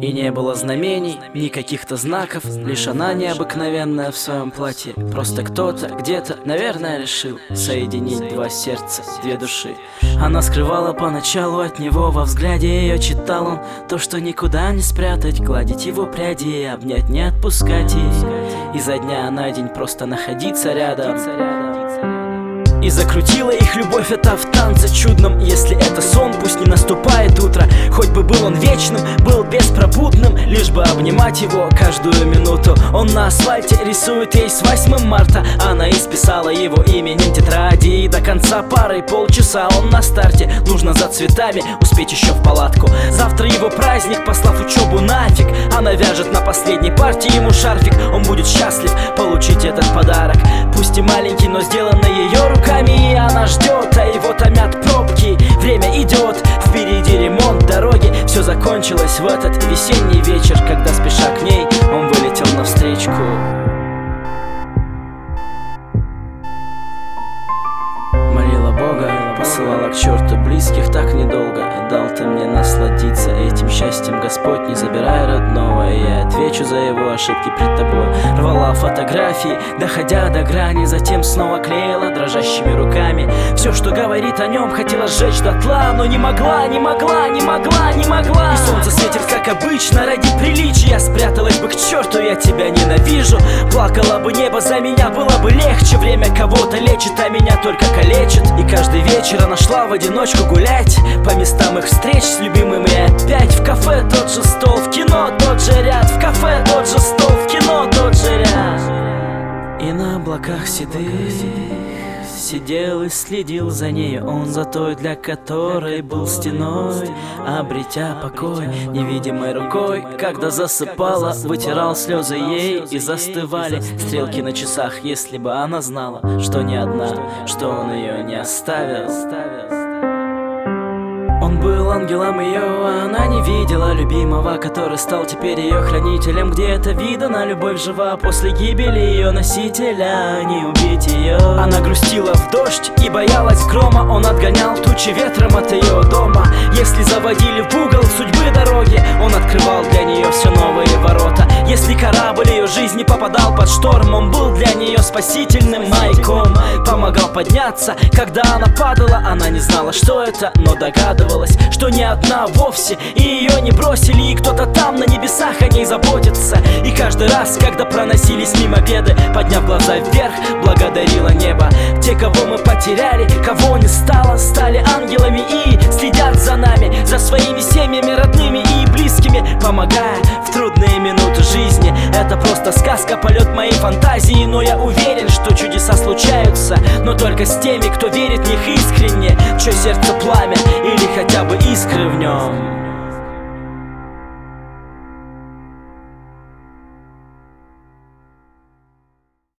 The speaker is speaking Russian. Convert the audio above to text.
И не было знамений, ни каких-то знаков Лишь она необыкновенная в своем платье. Просто кто-то где-то, наверное, решил Соединить два сердца, две души. Она скрывала поначалу от него Во взгляде ее читал он То, что никуда не спрятать Гладить его пряди обнять, не отпускать И изо дня на день просто находиться рядом. И закрутила их любовь это в танце чудном. Если это сон, пусть не наступает утро бы был он вечным, был беспробудным Лишь бы обнимать его каждую минуту. Он на асфальте рисует ей с 8 марта. Она исписала его именем тетради. И до конца пары полчаса он на старте. Нужно за цветами успеть еще в палатку. Завтра его праздник, послав учебу нафиг. Она вяжет на последней партии ему шарфик. Он будет счастлив получить этот подарок. Пусть и маленький, но сделанный ее руками. И она ждет, а его томят пробки. Время идет, Все закончилось в этот весенний вечер Когда спеша к ней он вылетел навстречку Молила Бога, посылала к черту близких так недолго. Дал ты мне насладиться этим счастьем Господь, не забирай родного И я отвечу за его ошибки пред тобой Рвала фотографии, доходя до грани Затем снова клеила дрожащими руками. Все, что говорит о нем, хотела сжечь дотла Но не могла, не могла, не могла, могла И солнце светит, как обычно, ради приличия. Спряталась бы к черту, я тебя ненавижу. Плакала бы небо за меня, было бы легче. Время кого-то лечит, а меня только калечит. И каждый вечер она шла в одиночку гулять По местам их встреч с любимыми опять В кафе тот же стол, в кино тот же ряд. В кафе тот же стол, в кино тот же ряд. И на облаках седых Сидел и следил за ней. Он за той, для которой был стеной Обретя покой невидимой рукой Когда засыпала, вытирал слезы ей И застывали стрелки на часах Если бы она знала, что не одна Что он ее не оставил он был ангелом ее, она не видела любимого Который стал теперь ее хранителем. Где это видано, любовь жива после гибели ее носителя Не убить ее Она грустила в дождь и боялась грома Он отгонял тучи ветром от ее дома. Если заводили в угол судьбы дороги Он открывал для нее все новые ворота. Если корабль ее жизни попадал под шторм Он был для нее спасительным маяком Помогал подняться, когда она падала Она не знала, что это, но догадывалась что не одна вовсе И ее не бросили, и кто-то там на небесах о ней заботится. И каждый раз, когда проносились мимо беды Подняв глаза вверх, благодарила небо. Те, кого мы потеряли, кого не стало Стали ангелами и следят за нами За своими семьями, родными и близкими Помогая в трудные минуты жизни. Это просто сказка, полет моей только с теми, кто верит в них искренне. Чье сердце пламя или хотя бы искры в нем